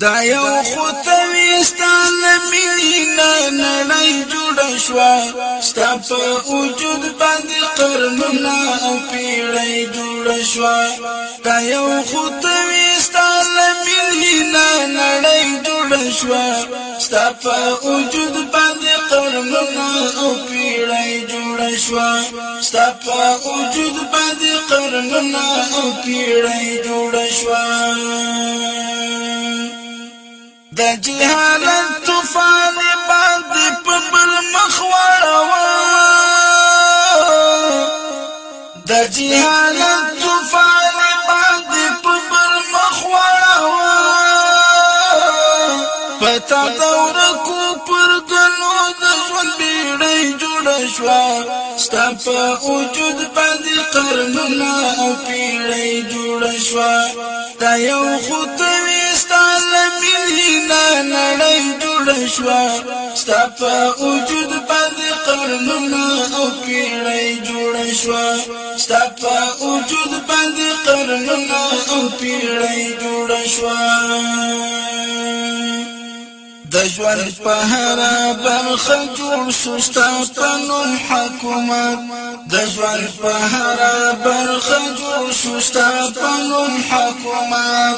دا یو خطوی ستان مینینا نړۍ جوړ شوا ستا په وجود باندې قرنونه پیړۍ جوړ شوا دا یو خطوی ستان مینینا نړۍ جوړ شوا ستا په وجود باندې قرنونه پیړۍ جوړ شوا ستا په وجود باندې قرنونه پیړۍ جوړ شوا د جهالت طوفان باندې په بل مخ واړوا د جهالت طوفان باندې په بل مخ واړوا پتا دور کو پر غلو د ژوند بیړې جوړ شو ستپ وجود باندې قرنونه او پیړې جوړ شو دا یو خدای لا نړۍ جوړ شو ستا په وجود باندې قرنونه او پیړۍ جوړ شو ستا په وجود باندې قرنونه او پیړۍ جوړ شو د ژوند په هر برخه جوړ سستا پنوم حکومت د ژوند په هر برخه جوړ سستا پنوم حکومت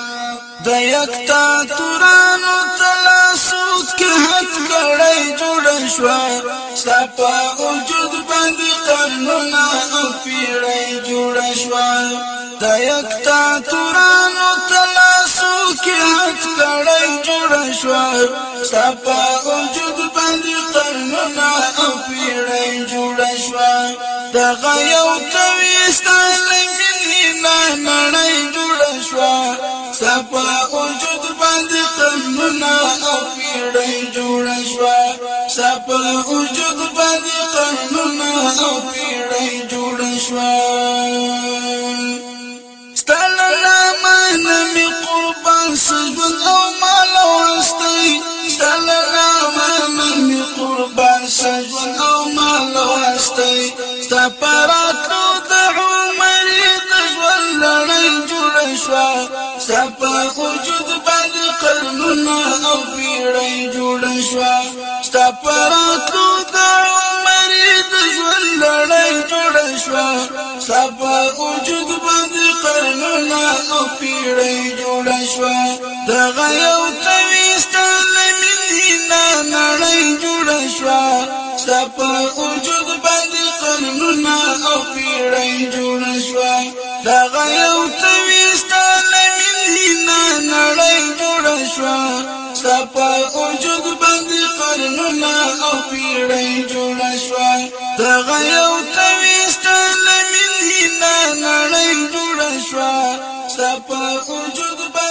د یکتا تورانو تلا سوت کې حد کړی جوړ شو سپا وجود باندې قانونا او پیړی جوړ شو د یکتا تورانو تلا کې حق کړي جوړ شو سپا وجود باندې قرنونه او پیړې جوړ شو دغه یو کوي ستاله مینه نړۍ جوړ شو سپا وجود باندې قرنونه او پیړې جوړ شو سپا وجود ټول سجود او مال ورستي ستاله نامه می قربان سجود او مال ورستي ستا پراتلو د عمر د ژوند لړۍ جوړه شوه ستا په وجود باندې قرنونه او پیړۍ جوړه شوه ستا پراتلو د عمر د ژوند لړۍ جوړه شوه ستا په وجود باندې قرنونه او پیړۍ شوا دغه یو تويستا لمدینا نړۍ جوړ شوا سپ وجود باندې قرنونه او پیړۍ جوړ شوا دغه یو تويستا لمدینا نړۍ جوړ شوا سپ وجود باندې قرنونه او پیړۍ جوړ شوا دغه یو تويستا لمدینا نړۍ جوړ شوا سپ وجود باندې